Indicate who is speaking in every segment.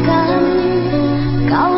Speaker 1: akan kau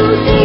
Speaker 1: you.